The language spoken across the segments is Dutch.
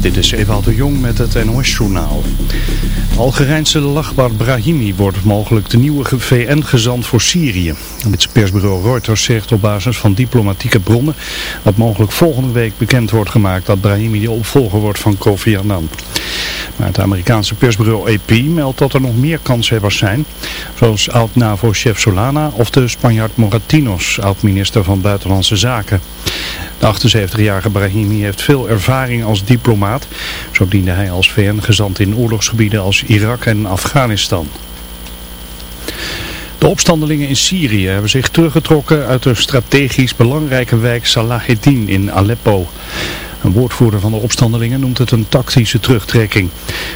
Dit is Ewout de Jong met het NOS-journaal. Algerijnse Lachbar Brahimi wordt mogelijk de nieuwe VN-gezant voor Syrië. Het persbureau Reuters zegt op basis van diplomatieke bronnen dat mogelijk volgende week bekend wordt gemaakt dat Brahimi de opvolger wordt van Kofi Annan. Maar het Amerikaanse persbureau AP meldt dat er nog meer kanshebbers zijn, zoals oud-NAVO-chef Solana of de Spanjaard Moratinos, oud-minister van Buitenlandse Zaken. De 78-jarige Brahimi heeft veel ervaring als diplomaat. Zo diende hij als VN-gezant in oorlogsgebieden als Irak en Afghanistan. De opstandelingen in Syrië hebben zich teruggetrokken uit de strategisch belangrijke wijk Salaheddin in Aleppo. Een woordvoerder van de opstandelingen noemt het een tactische terugtrekking.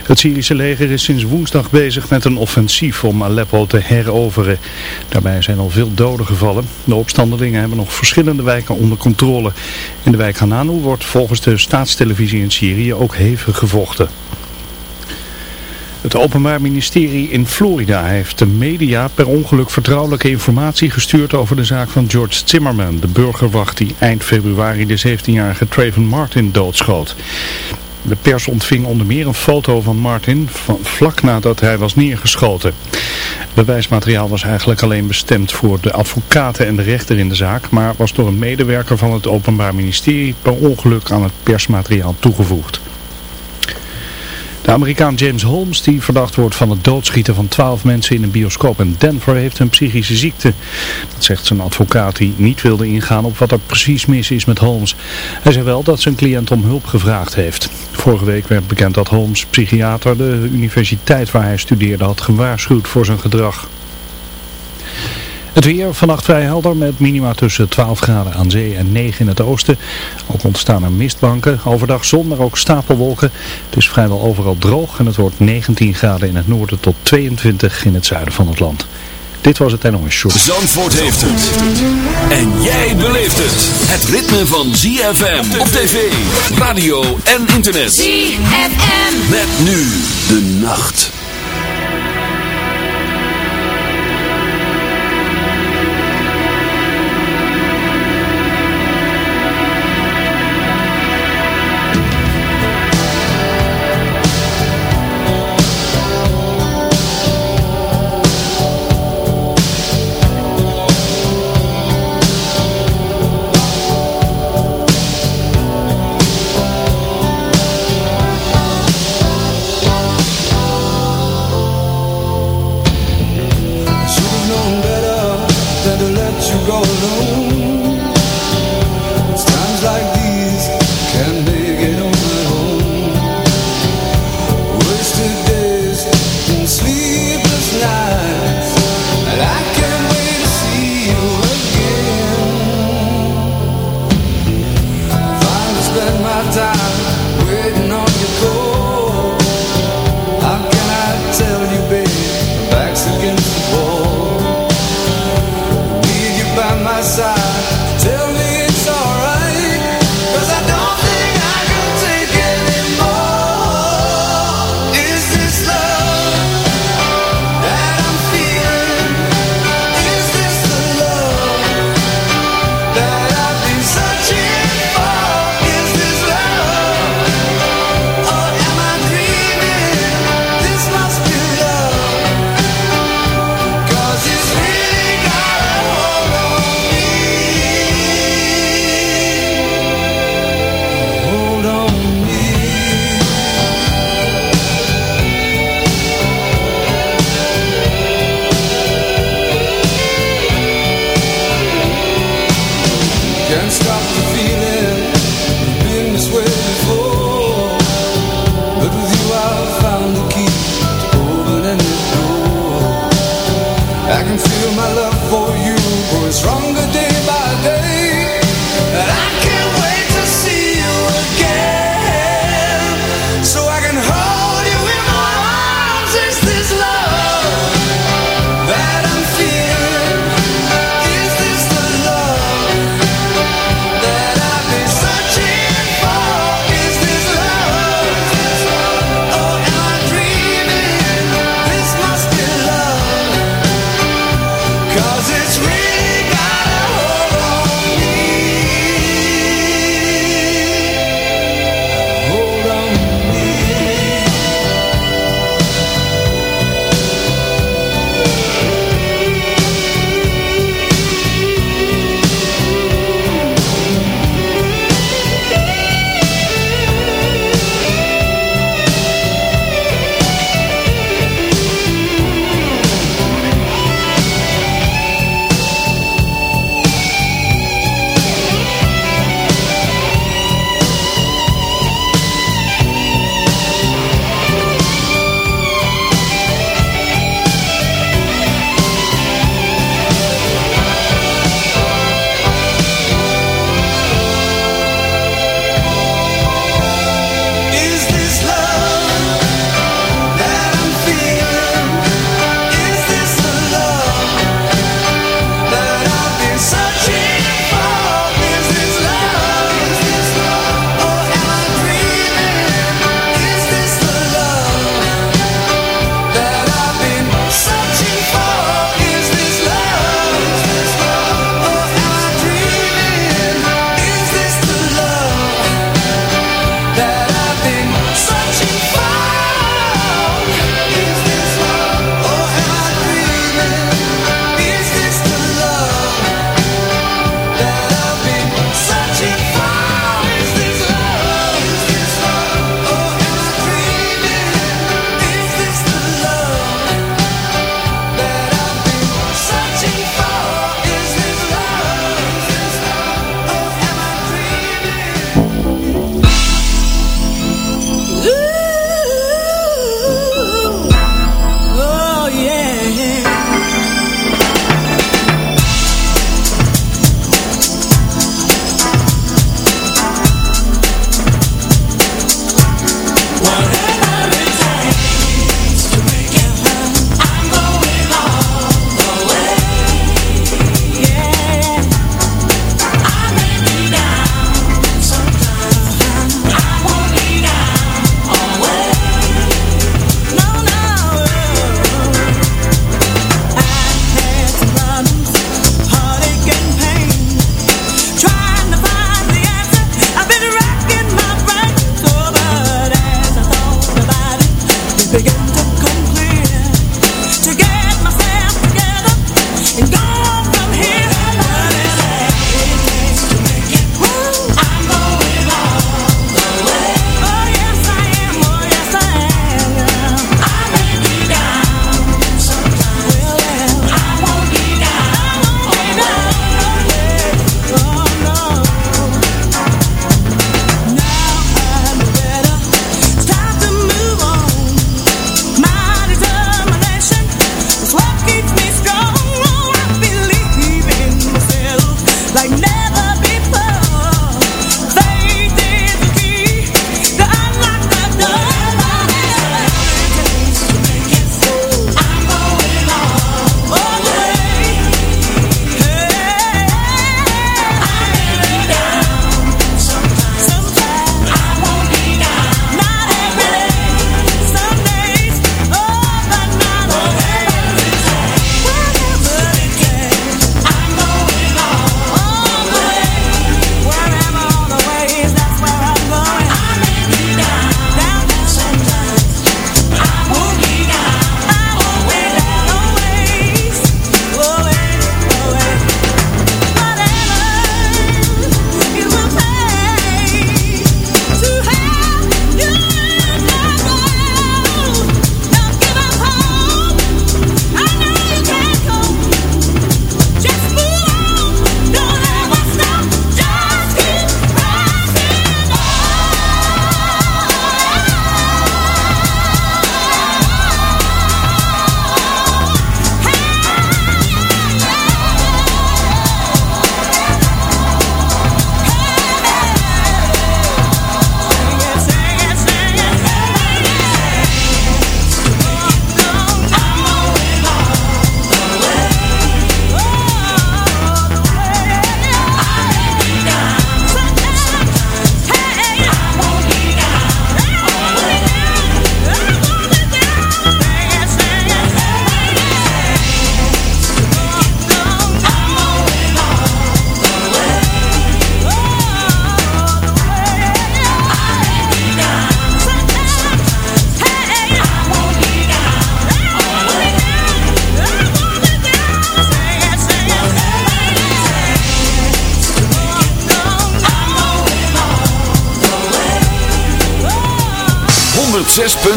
Het Syrische leger is sinds woensdag bezig met een offensief om Aleppo te heroveren. Daarbij zijn al veel doden gevallen. De opstandelingen hebben nog verschillende wijken onder controle. In de wijk Hananu wordt volgens de staatstelevisie in Syrië ook hevig gevochten. Het Openbaar Ministerie in Florida heeft de media per ongeluk vertrouwelijke informatie gestuurd over de zaak van George Zimmerman, de burgerwacht die eind februari de 17-jarige Trayvon Martin doodschoot. De pers ontving onder meer een foto van Martin van vlak nadat hij was neergeschoten. Bewijsmateriaal was eigenlijk alleen bestemd voor de advocaten en de rechter in de zaak, maar was door een medewerker van het Openbaar Ministerie per ongeluk aan het persmateriaal toegevoegd. De Amerikaan James Holmes, die verdacht wordt van het doodschieten van twaalf mensen in een bioscoop in Denver, heeft een psychische ziekte. Dat zegt zijn advocaat die niet wilde ingaan op wat er precies mis is met Holmes. Hij zei wel dat zijn cliënt om hulp gevraagd heeft. Vorige week werd bekend dat Holmes, psychiater, de universiteit waar hij studeerde had gewaarschuwd voor zijn gedrag. Het weer vannacht vrij helder met minima tussen 12 graden aan zee en 9 in het oosten. Ook ontstaan er mistbanken. Overdag zon, maar ook stapelwolken. Het is vrijwel overal droog en het wordt 19 graden in het noorden tot 22 in het zuiden van het land. Dit was het NOS Show. Zandvoort heeft het. En jij beleeft het. Het ritme van ZFM op tv, radio en internet. ZFM. Met nu de nacht.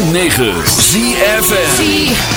106.9 ZFN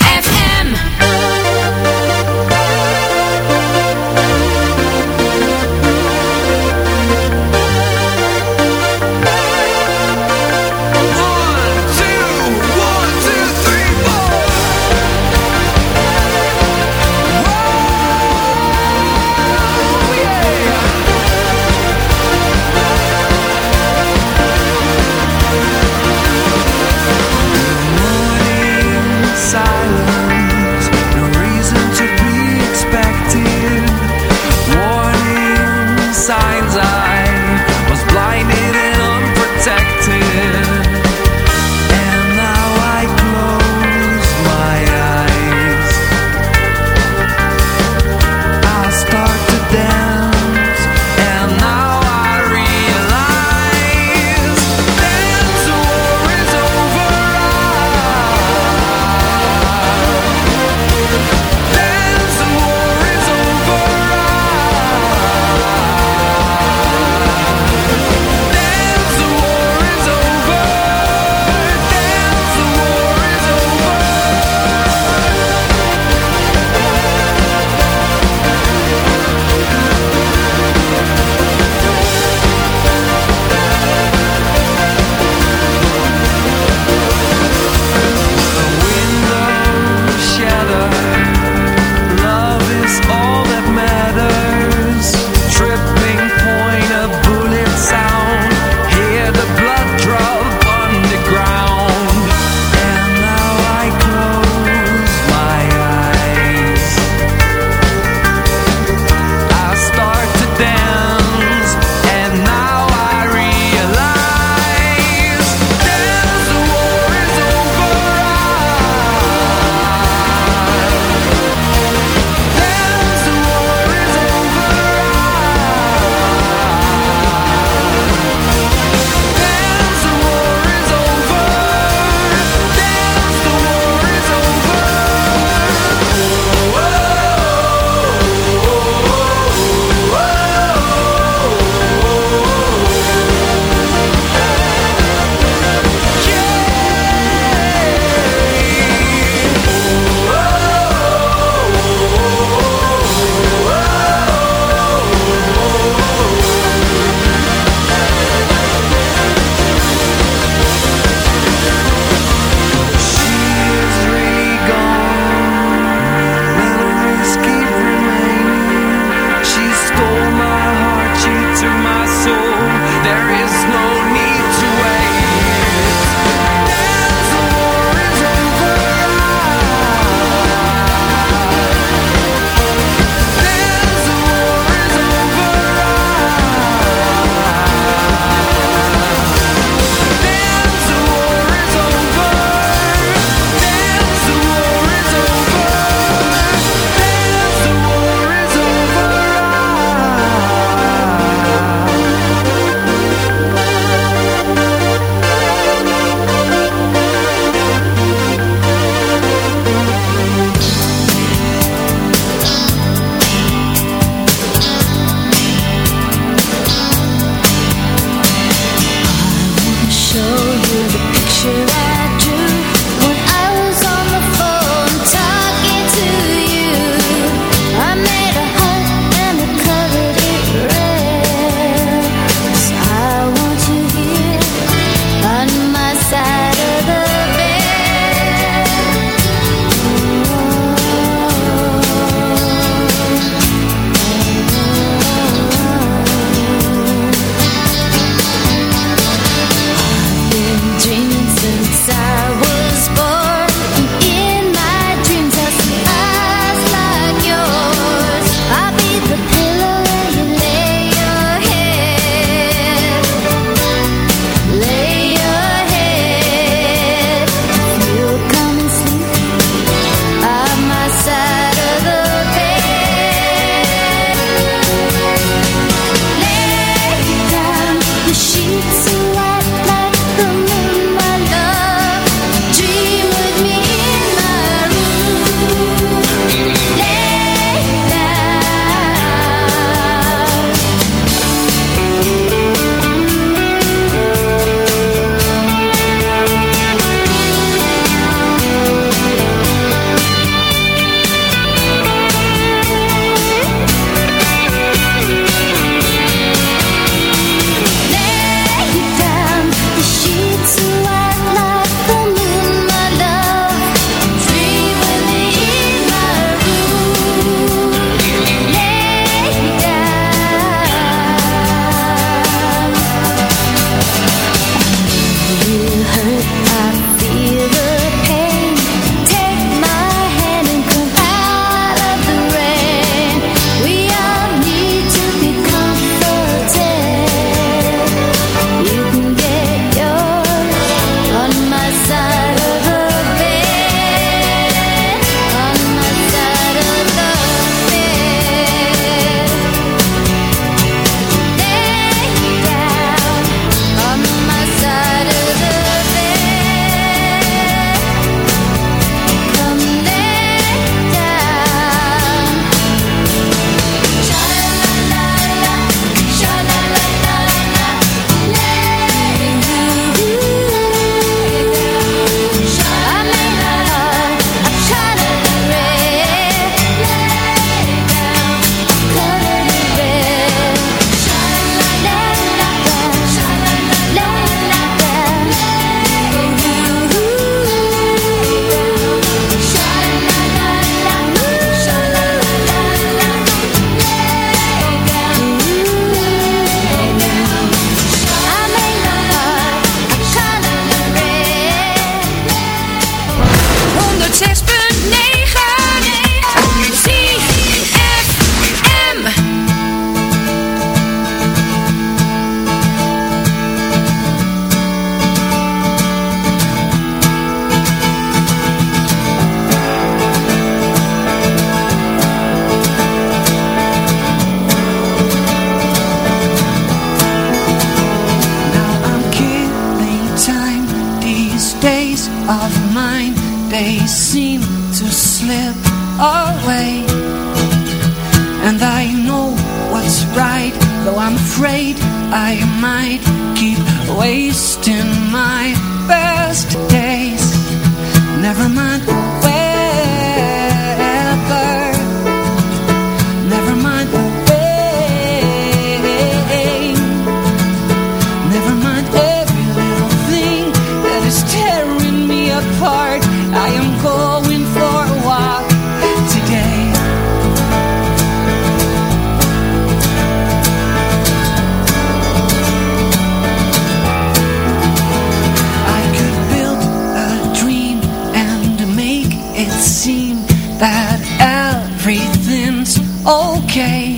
okay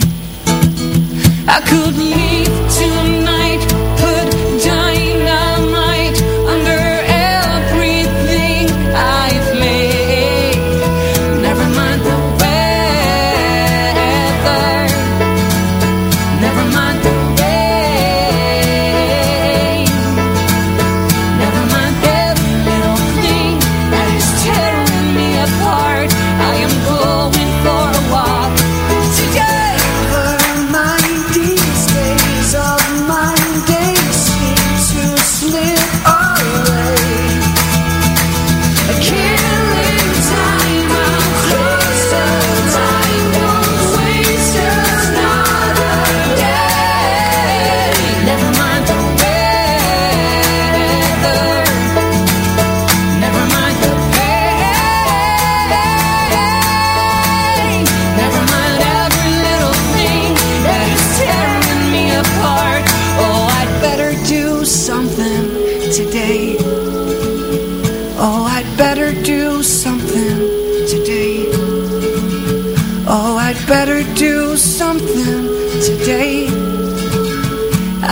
I could leave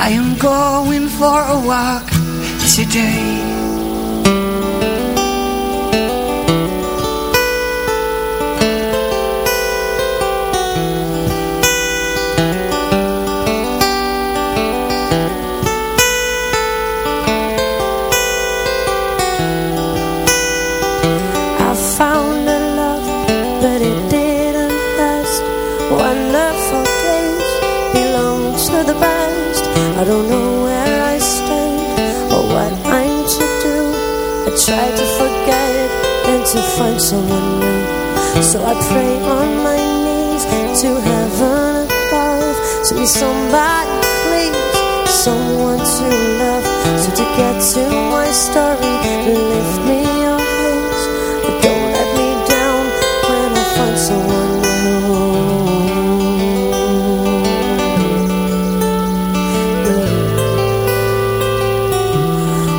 I am going for a walk today. To find someone new. So I pray on my knees to heaven above. To be somebody, please, someone to love. So to get to my story, lift me your hands. Don't let me down when I find someone new.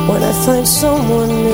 When I find someone new.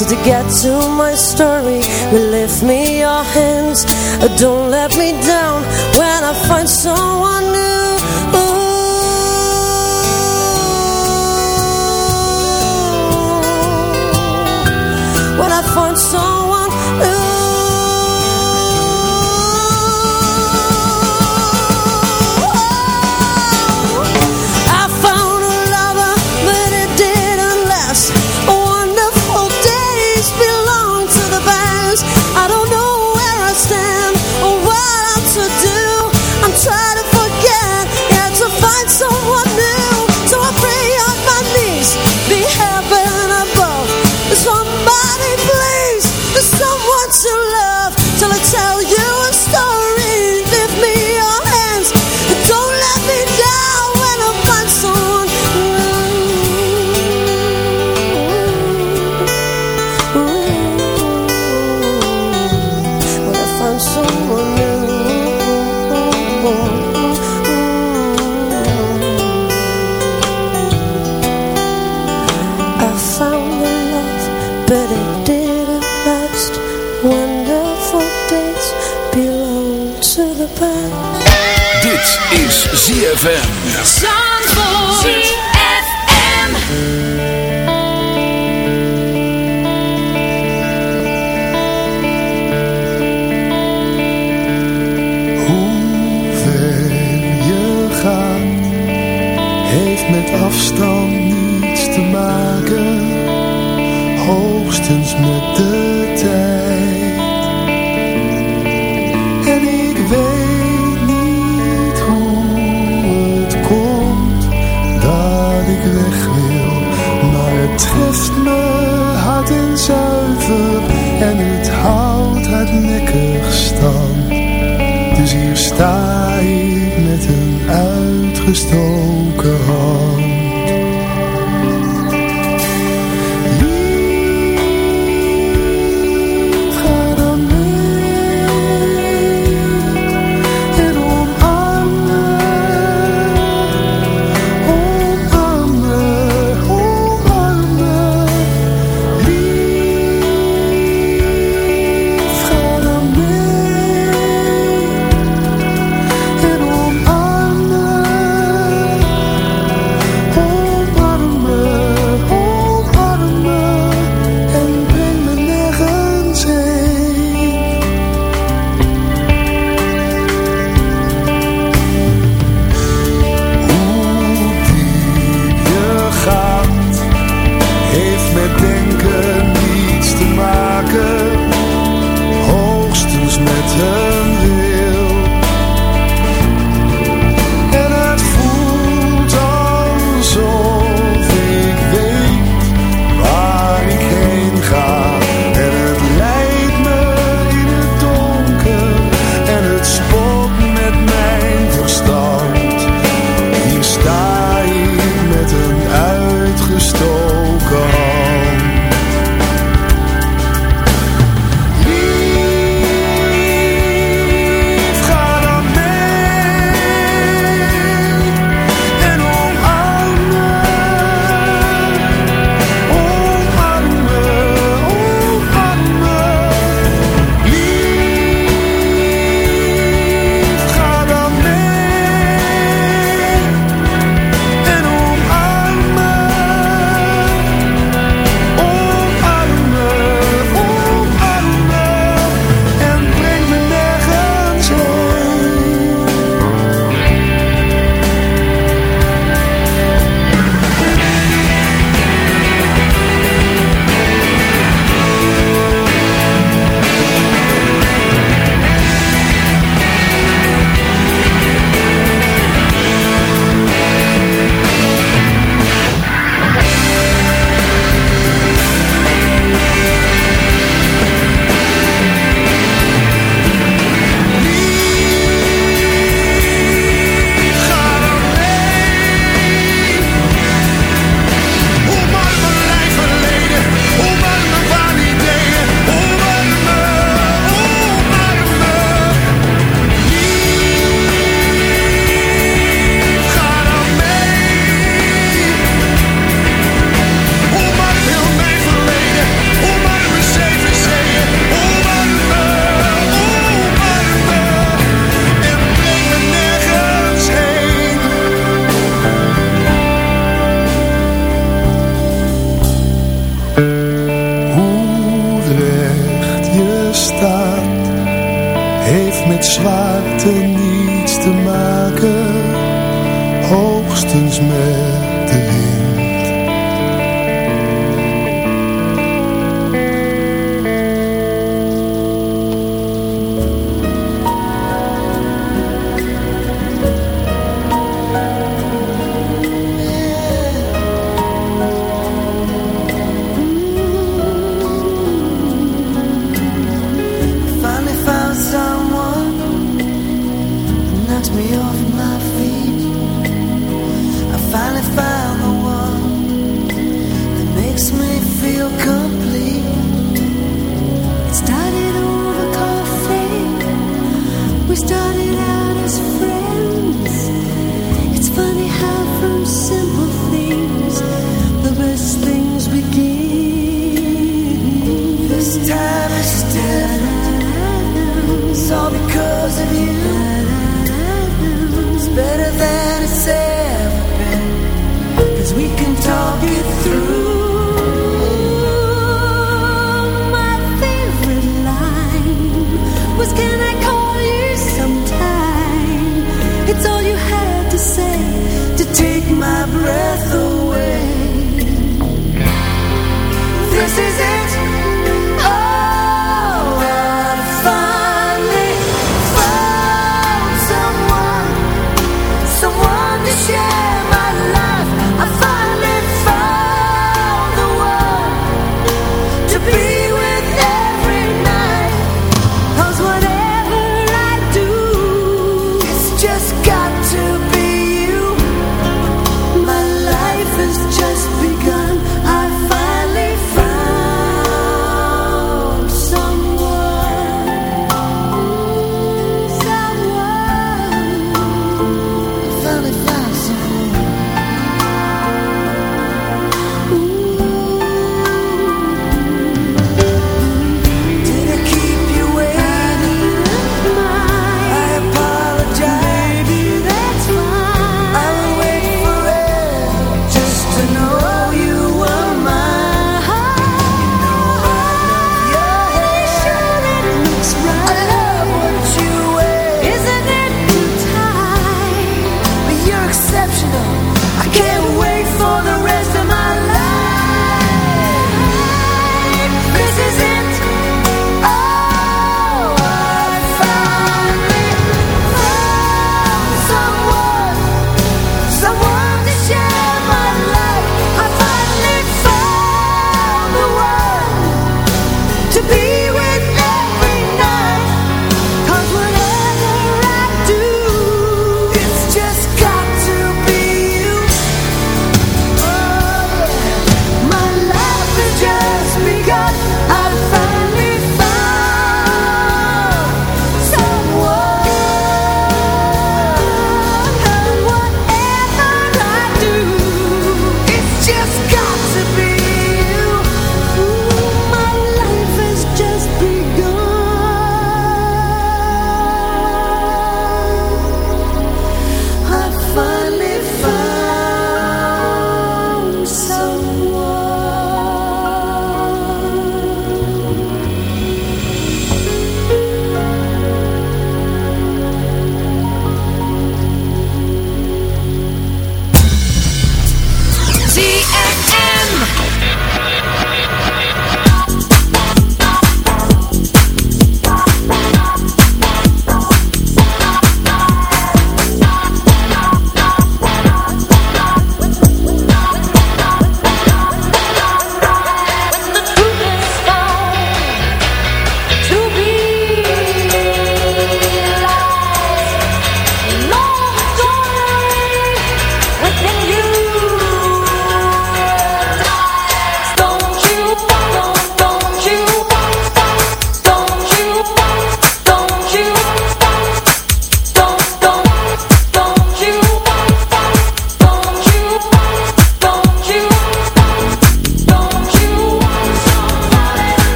So to get to my story, lift me your hands. Uh, don't let me down when I find someone new. Ooh. When I find someone new. ZFM. Uitgestoken hand.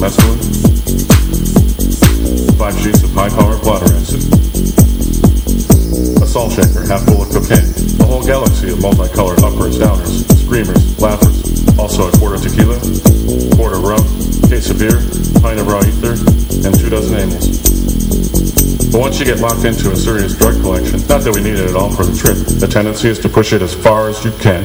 mescaline, five sheets of high-powered bladder acid, a salt shaker half full of cocaine, a whole galaxy of multicolored uppers, downers, screamers, laughers, also a quart of tequila, quart of rum, case of beer, pint of raw ether, and two dozen amyls. But once you get locked into a serious drug collection, not that we need it at all for the trip, the tendency is to push it as far as you can.